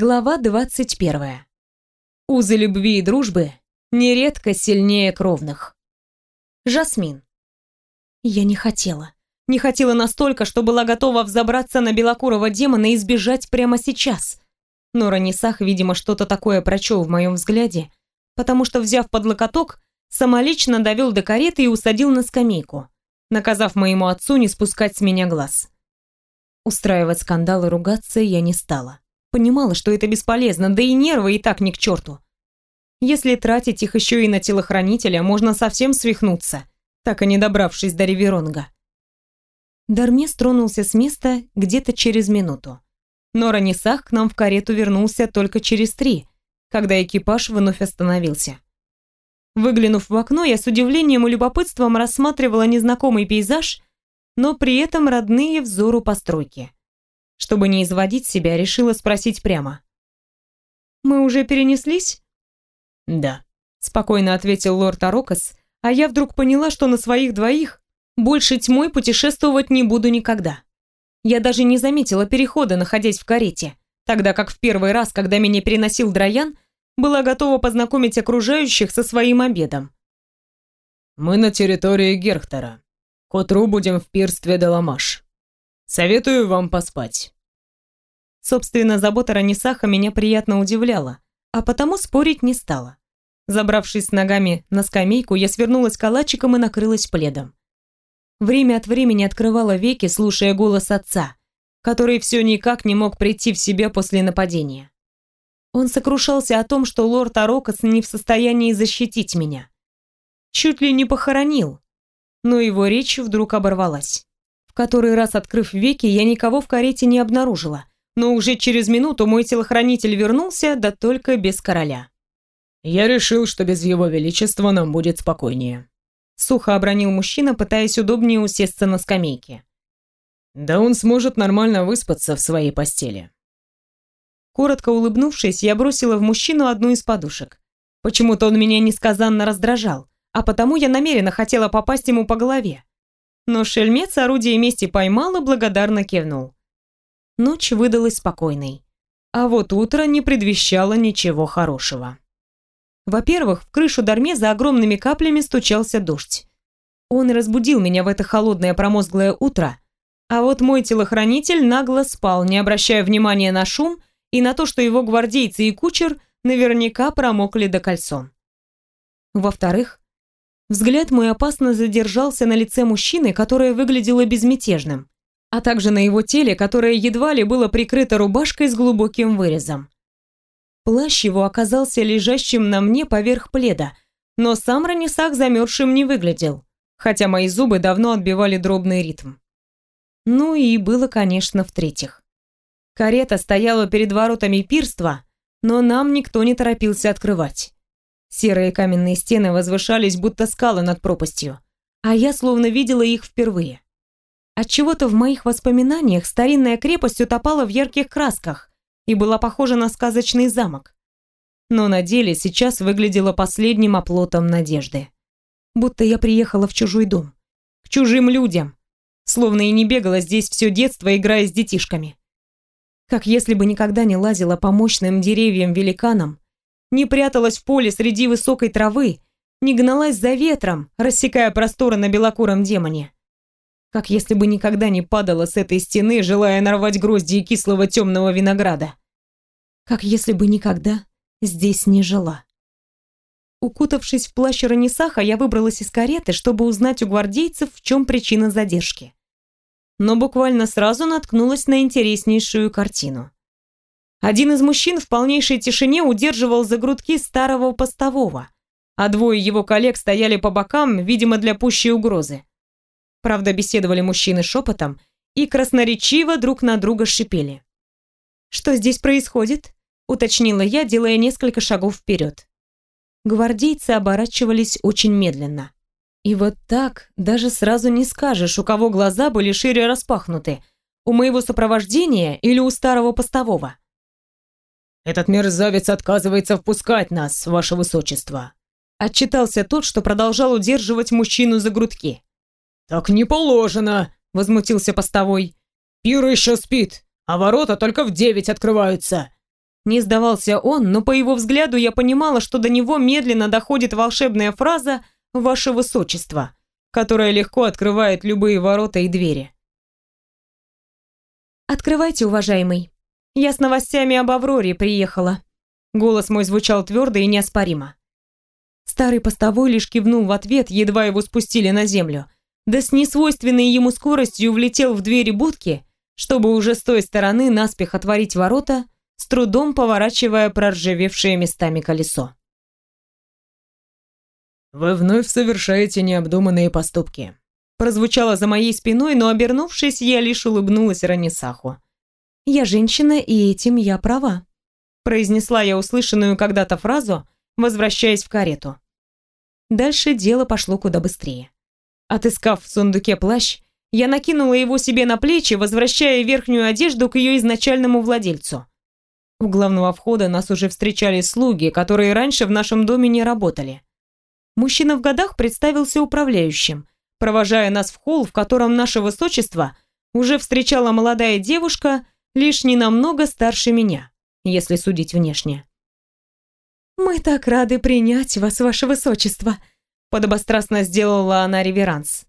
Глава 21. Узы любви и дружбы нередко сильнее кровных. Жасмин. Я не хотела. Не хотела настолько, что была готова взобраться на белокурого демона и сбежать прямо сейчас. Но Ранисах, видимо, что-то такое прочел в моем взгляде, потому что, взяв под локоток, самолично довел до кареты и усадил на скамейку, наказав моему отцу не спускать с меня глаз. Устраивать скандал и ругаться я не стала. Понимала, что это бесполезно, да и нервы и так ни к черту. Если тратить их еще и на телохранителя, можно совсем свихнуться, так и не добравшись до Риверонга. Дармес тронулся с места где-то через минуту. Но Ранисах к нам в карету вернулся только через три, когда экипаж вновь остановился. Выглянув в окно, я с удивлением и любопытством рассматривала незнакомый пейзаж, но при этом родные взору постройки. Чтобы не изводить себя, решила спросить прямо. «Мы уже перенеслись?» «Да», — спокойно ответил лорд Арокас, а я вдруг поняла, что на своих двоих больше тьмой путешествовать не буду никогда. Я даже не заметила перехода, находясь в карете, тогда как в первый раз, когда меня переносил Драян, была готова познакомить окружающих со своим обедом. «Мы на территории Герхтера. К утру будем в пирстве Деламаш. Советую вам поспать». Собственно, забота Ранисаха меня приятно удивляла, а потому спорить не стала. Забравшись ногами на скамейку, я свернулась калачиком и накрылась пледом. Время от времени открывала веки, слушая голос отца, который все никак не мог прийти в себя после нападения. Он сокрушался о том, что лорд Арокас не в состоянии защитить меня. Чуть ли не похоронил, но его речь вдруг оборвалась. В который раз открыв веки, я никого в карете не обнаружила, но уже через минуту мой телохранитель вернулся, да только без короля. «Я решил, что без его величества нам будет спокойнее», сухо обронил мужчина, пытаясь удобнее усесться на скамейке. «Да он сможет нормально выспаться в своей постели». Коротко улыбнувшись, я бросила в мужчину одну из подушек. Почему-то он меня несказанно раздражал, а потому я намеренно хотела попасть ему по голове но шельмец орудие мести поймал и благодарно кивнул. Ночь выдалась спокойной, а вот утро не предвещало ничего хорошего. Во-первых, в крышу дарме за огромными каплями стучался дождь. Он разбудил меня в это холодное промозглое утро, а вот мой телохранитель нагло спал, не обращая внимания на шум и на то, что его гвардейцы и кучер наверняка промокли до кольцом. Во-вторых, Взгляд мой опасно задержался на лице мужчины, которое выглядело безмятежным, а также на его теле, которое едва ли было прикрыто рубашкой с глубоким вырезом. Плащ его оказался лежащим на мне поверх пледа, но сам Ранисах замерзшим не выглядел, хотя мои зубы давно отбивали дробный ритм. Ну и было, конечно, в-третьих. Карета стояла перед воротами пирства, но нам никто не торопился открывать. Серые каменные стены возвышались, будто скалы над пропастью, а я словно видела их впервые. Отчего-то в моих воспоминаниях старинная крепость утопала в ярких красках и была похожа на сказочный замок. Но на деле сейчас выглядела последним оплотом надежды. Будто я приехала в чужой дом, к чужим людям, словно и не бегала здесь все детство, играя с детишками. Как если бы никогда не лазила по мощным деревьям-великанам не пряталась в поле среди высокой травы, не гналась за ветром, рассекая просторы на белокуром демоне. Как если бы никогда не падала с этой стены, желая нарвать грозди кислого темного винограда. Как если бы никогда здесь не жила. Укутавшись в плащ Ранисаха, я выбралась из кареты, чтобы узнать у гвардейцев, в чем причина задержки. Но буквально сразу наткнулась на интереснейшую картину. Один из мужчин в полнейшей тишине удерживал за грудки старого постового, а двое его коллег стояли по бокам, видимо, для пущей угрозы. Правда, беседовали мужчины шепотом и красноречиво друг на друга шипели. «Что здесь происходит?» – уточнила я, делая несколько шагов вперед. Гвардейцы оборачивались очень медленно. И вот так даже сразу не скажешь, у кого глаза были шире распахнуты, у моего сопровождения или у старого постового. «Этот мерзавец отказывается впускать нас, ваше высочество», отчитался тот, что продолжал удерживать мужчину за грудки. «Так не положено», — возмутился постовой. «Пир еще спит, а ворота только в девять открываются. Не сдавался он, но по его взгляду я понимала, что до него медленно доходит волшебная фраза «Ваше Высочество», которая легко открывает любые ворота и двери. «Открывайте, уважаемый. Я с новостями об Авроре приехала». Голос мой звучал твердо и неоспоримо. Старый постовой лишь кивнул в ответ, едва его спустили на землю. Да с несвойственной ему скоростью влетел в двери будки, чтобы уже с той стороны наспех отворить ворота, с трудом поворачивая проржавевшее местами колесо. «Вы вновь совершаете необдуманные поступки», прозвучало за моей спиной, но, обернувшись, я лишь улыбнулась Ранисаху. «Я женщина, и этим я права», произнесла я услышанную когда-то фразу, возвращаясь в карету. Дальше дело пошло куда быстрее. Отыскав в сундуке плащ, я накинула его себе на плечи, возвращая верхнюю одежду к ее изначальному владельцу. У главного входа нас уже встречали слуги, которые раньше в нашем доме не работали. Мужчина в годах представился управляющим, провожая нас в холл, в котором наше высочество уже встречала молодая девушка, лишь не намного старше меня, если судить внешне. «Мы так рады принять вас, ваше высочество!» Подобострастно сделала она реверанс.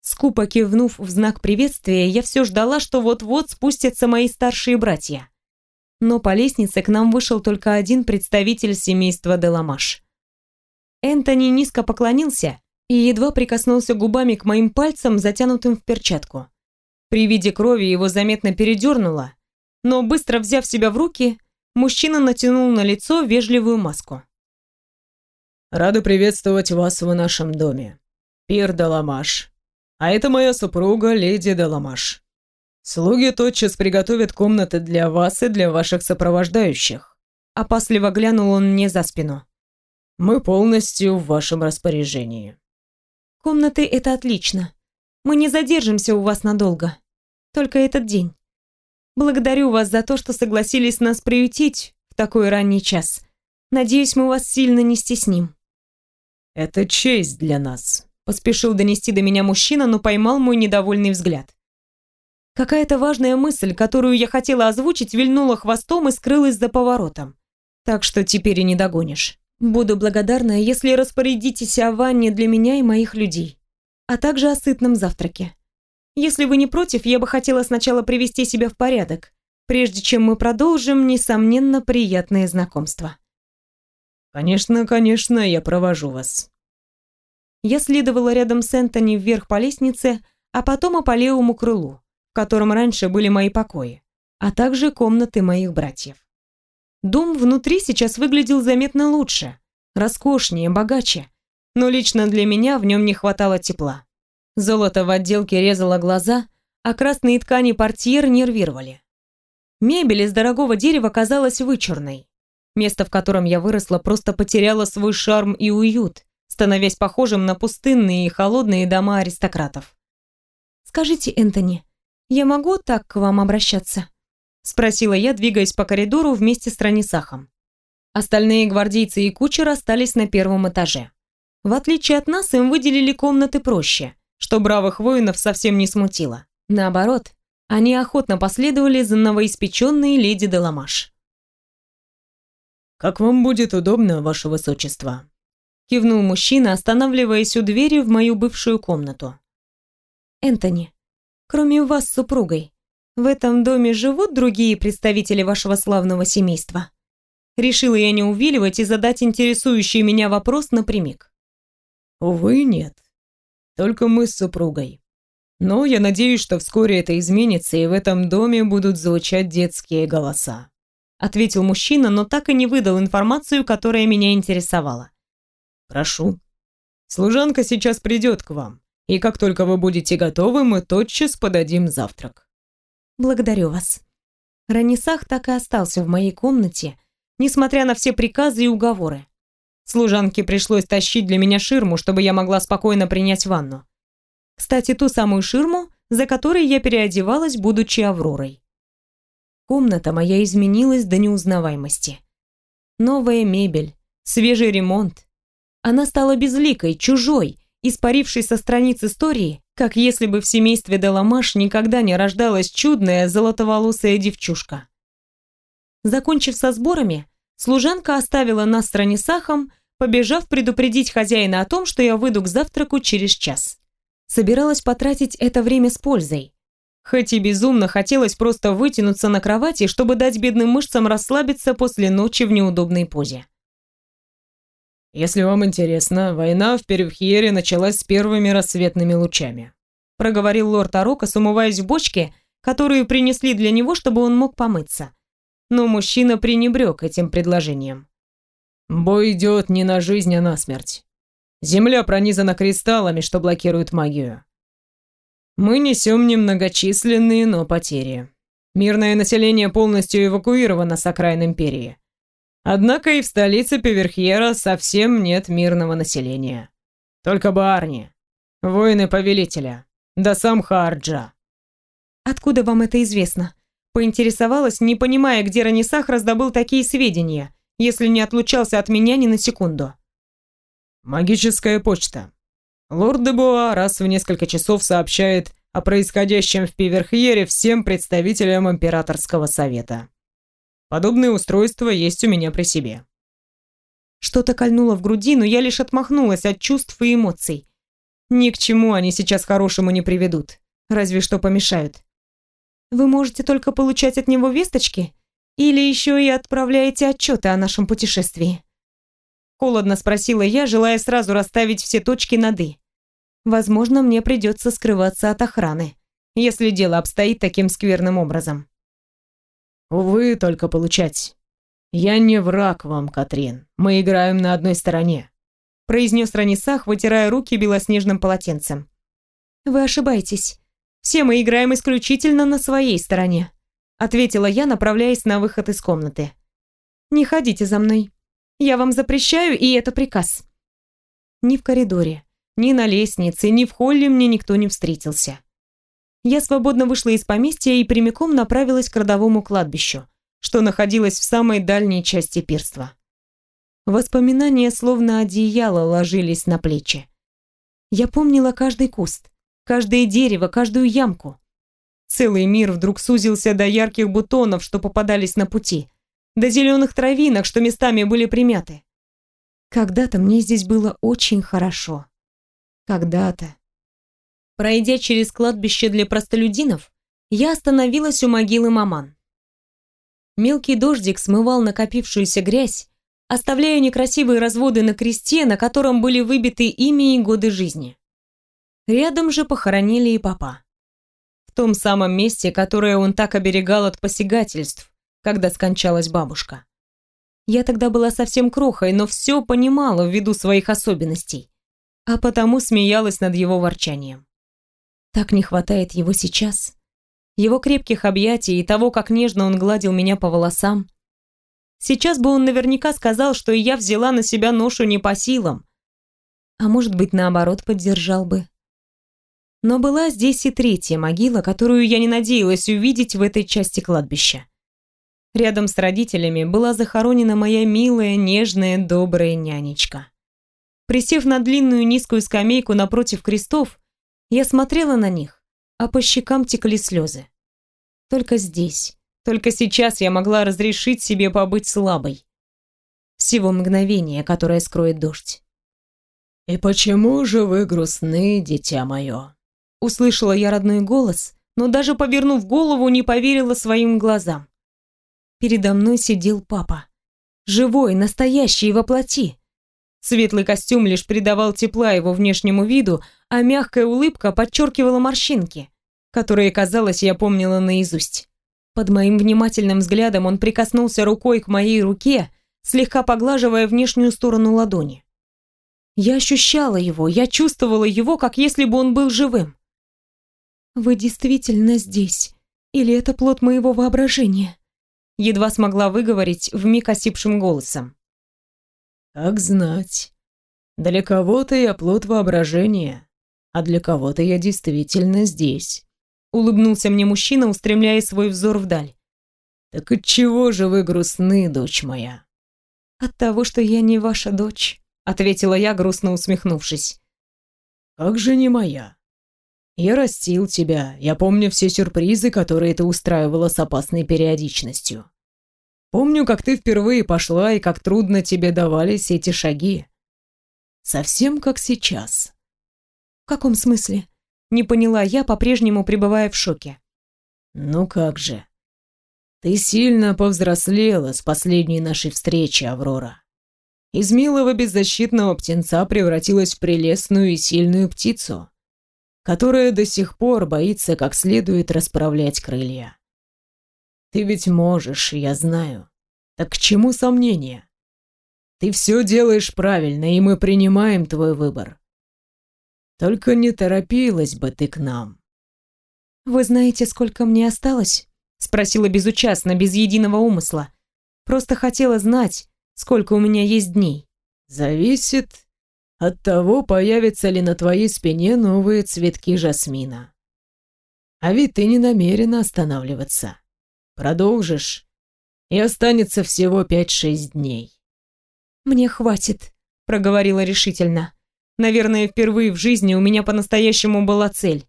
Скупо кивнув в знак приветствия, я все ждала, что вот-вот спустятся мои старшие братья. Но по лестнице к нам вышел только один представитель семейства Деламаш. Энтони низко поклонился и едва прикоснулся губами к моим пальцам, затянутым в перчатку. При виде крови его заметно передернуло, но быстро взяв себя в руки, Мужчина натянул на лицо вежливую маску. «Рада приветствовать вас в нашем доме. Пир Даламаш. А это моя супруга, леди Даламаш. Слуги тотчас приготовят комнаты для вас и для ваших сопровождающих». Опасливо глянул он мне за спину. «Мы полностью в вашем распоряжении». «Комнаты — это отлично. Мы не задержимся у вас надолго. Только этот день. Благодарю вас за то, что согласились нас приютить в такой ранний час. Надеюсь, мы вас сильно не стесним». «Это честь для нас», — поспешил донести до меня мужчина, но поймал мой недовольный взгляд. Какая-то важная мысль, которую я хотела озвучить, вильнула хвостом и скрылась за поворотом. Так что теперь и не догонишь. Буду благодарна, если распорядитесь о ванне для меня и моих людей, а также о сытном завтраке. Если вы не против, я бы хотела сначала привести себя в порядок, прежде чем мы продолжим, несомненно, приятное знакомство. Конечно, конечно, я провожу вас. Я следовала рядом с Энтони вверх по лестнице, а потом по левому крылу, в котором раньше были мои покои, а также комнаты моих братьев. Дом внутри сейчас выглядел заметно лучше, роскошнее, богаче, но лично для меня в нем не хватало тепла. Золото в отделке резало глаза, а красные ткани портьер нервировали. Мебель из дорогого дерева казалась вычурной. Место, в котором я выросла, просто потеряло свой шарм и уют, становясь похожим на пустынные и холодные дома аристократов. «Скажите, Энтони, я могу так к вам обращаться?» Спросила я, двигаясь по коридору вместе с Ранисахом. Остальные гвардейцы и кучер остались на первом этаже. В отличие от нас, им выделили комнаты проще, что бравых воинов совсем не смутило. Наоборот, они охотно последовали за новоиспеченной леди Деламаш. «Как вам будет удобно, ваше высочество?» Кивнул мужчина, останавливаясь у двери в мою бывшую комнату. «Энтони, кроме вас с супругой, в этом доме живут другие представители вашего славного семейства?» Решила я не увиливать и задать интересующий меня вопрос напрямик. «Увы, нет. Только мы с супругой. Но я надеюсь, что вскоре это изменится, и в этом доме будут звучать детские голоса. Ответил мужчина, но так и не выдал информацию, которая меня интересовала. Прошу. Служанка сейчас придет к вам, и как только вы будете готовы, мы тотчас подадим завтрак. Благодарю вас. Ранисах так и остался в моей комнате, несмотря на все приказы и уговоры. Служанке пришлось тащить для меня ширму, чтобы я могла спокойно принять ванну. Кстати, ту самую ширму, за которой я переодевалась, будучи Авророй. Комната моя изменилась до неузнаваемости. Новая мебель, свежий ремонт. Она стала безликой, чужой, испарившей со страниц истории, как если бы в семействе Деламаш никогда не рождалась чудная золотоволосая девчушка. Закончив со сборами, служанка оставила нас с Ранисахом, побежав предупредить хозяина о том, что я выйду к завтраку через час. Собиралась потратить это время с пользой. Хоть и безумно хотелось просто вытянуться на кровати, чтобы дать бедным мышцам расслабиться после ночи в неудобной позе. «Если вам интересно, война в Перевхьере началась с первыми рассветными лучами», проговорил лорд Арокас, умываясь в бочке, которую принесли для него, чтобы он мог помыться. Но мужчина пренебрег этим предложением. «Бой идет не на жизнь, а на смерть. Земля пронизана кристаллами, что блокируют магию. Мы несем немногочисленные, но потери. Мирное население полностью эвакуировано с окраин Империи. Однако и в столице Певерхьера совсем нет мирного населения. Только Барни, воины Повелителя, да сам Харджа. Откуда вам это известно? Поинтересовалась, не понимая, где Ранисах раздобыл такие сведения, если не отлучался от меня ни на секунду. Магическая почта. Лорд Дебуа раз в несколько часов сообщает о происходящем в Пиверхьере всем представителям Императорского совета. Подобные устройства есть у меня при себе. Что-то кольнуло в груди, но я лишь отмахнулась от чувств и эмоций. Ни к чему они сейчас хорошему не приведут, разве что помешают. Вы можете только получать от него весточки или еще и отправляете отчеты о нашем путешествии? Холодно спросила я, желая сразу расставить все точки над «и». Возможно, мне придется скрываться от охраны, если дело обстоит таким скверным образом. Увы, только получать. Я не враг вам, Катрин. Мы играем на одной стороне. Произнес Ранисах, вытирая руки белоснежным полотенцем. Вы ошибаетесь. Все мы играем исключительно на своей стороне. Ответила я, направляясь на выход из комнаты. Не ходите за мной. Я вам запрещаю, и это приказ. Ни в коридоре, ни на лестнице, ни в холле мне никто не встретился я свободно вышла из поместья и прямиком направилась к родовому кладбищу, что находилось в самой дальней части пирства. Воспоминания словно одеяло ложились на плечи. Я помнила каждый куст, каждое дерево, каждую ямку. Целый мир вдруг сузился до ярких бутонов, что попадались на пути, до зеленых травинок, что местами были примяты. Когда-то мне здесь было очень хорошо. Когда-то. Пройдя через кладбище для простолюдинов, я остановилась у могилы маман. Мелкий дождик смывал накопившуюся грязь, оставляя некрасивые разводы на кресте, на котором были выбиты имя и годы жизни. Рядом же похоронили и папа. В том самом месте, которое он так оберегал от посягательств, когда скончалась бабушка. Я тогда была совсем крохой, но все понимала ввиду своих особенностей, а потому смеялась над его ворчанием. Так не хватает его сейчас. Его крепких объятий и того, как нежно он гладил меня по волосам. Сейчас бы он наверняка сказал, что я взяла на себя ношу не по силам. А может быть, наоборот, поддержал бы. Но была здесь и третья могила, которую я не надеялась увидеть в этой части кладбища. Рядом с родителями была захоронена моя милая, нежная, добрая нянечка. Присев на длинную низкую скамейку напротив крестов, я смотрела на них, а по щекам текли слезы. Только здесь, только сейчас я могла разрешить себе побыть слабой. Всего мгновение, которое скроет дождь. «И почему же вы грустны, дитя мое?» Услышала я родной голос, но даже повернув голову, не поверила своим глазам. Передо мной сидел папа. Живой, настоящий, воплоти. Светлый костюм лишь придавал тепла его внешнему виду, а мягкая улыбка подчеркивала морщинки, которые, казалось, я помнила наизусть. Под моим внимательным взглядом он прикоснулся рукой к моей руке, слегка поглаживая внешнюю сторону ладони. Я ощущала его, я чувствовала его, как если бы он был живым. «Вы действительно здесь? Или это плод моего воображения?» Едва смогла выговорить вмиг осипшим голосом. Как знать. Для кого-то я плод воображения, а для кого-то я действительно здесь. Улыбнулся мне мужчина, устремляя свой взор вдаль. Так от чего же вы грустны, дочь моя? От того, что я не ваша дочь, ответила я, грустно усмехнувшись. Как же не моя? Я растил тебя, я помню все сюрпризы, которые ты устраивала с опасной периодичностью. Помню, как ты впервые пошла и как трудно тебе давались эти шаги. Совсем как сейчас. В каком смысле? Не поняла я, по-прежнему пребывая в шоке. Ну как же. Ты сильно повзрослела с последней нашей встречи, Аврора. Из милого беззащитного птенца превратилась в прелестную и сильную птицу, которая до сих пор боится как следует расправлять крылья. Ты ведь можешь, я знаю. Так к чему сомнения? Ты все делаешь правильно, и мы принимаем твой выбор. Только не торопилась бы ты к нам. Вы знаете, сколько мне осталось? Спросила безучастно, без единого умысла. Просто хотела знать, сколько у меня есть дней. Зависит от того, появятся ли на твоей спине новые цветки жасмина. А ведь ты не намерена останавливаться. Продолжишь, и останется всего пять-шесть дней. «Мне хватит», — проговорила решительно. «Наверное, впервые в жизни у меня по-настоящему была цель.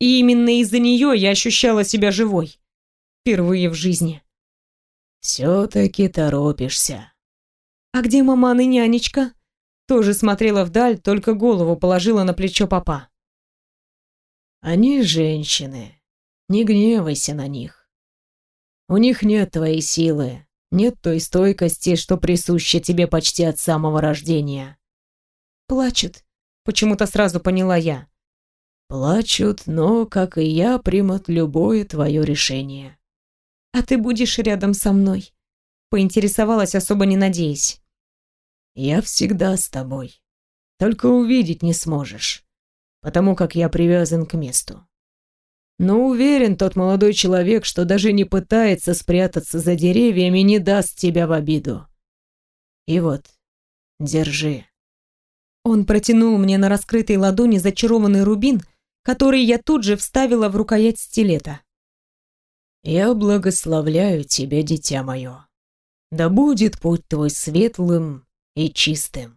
И именно из-за нее я ощущала себя живой. Впервые в жизни». «Все-таки торопишься». «А где маман и нянечка?» Тоже смотрела вдаль, только голову положила на плечо папа. «Они женщины. Не гневайся на них. У них нет твоей силы, нет той стойкости, что присуща тебе почти от самого рождения. Плачут, почему-то сразу поняла я. Плачут, но, как и я, примут любое твое решение. А ты будешь рядом со мной? Поинтересовалась, особо не надеясь. Я всегда с тобой. Только увидеть не сможешь, потому как я привязан к месту. Но уверен тот молодой человек, что даже не пытается спрятаться за деревьями, не даст тебя в обиду. И вот, держи. Он протянул мне на раскрытой ладони зачарованный рубин, который я тут же вставила в рукоять стилета. Я благословляю тебя, дитя мое. Да будет путь твой светлым и чистым.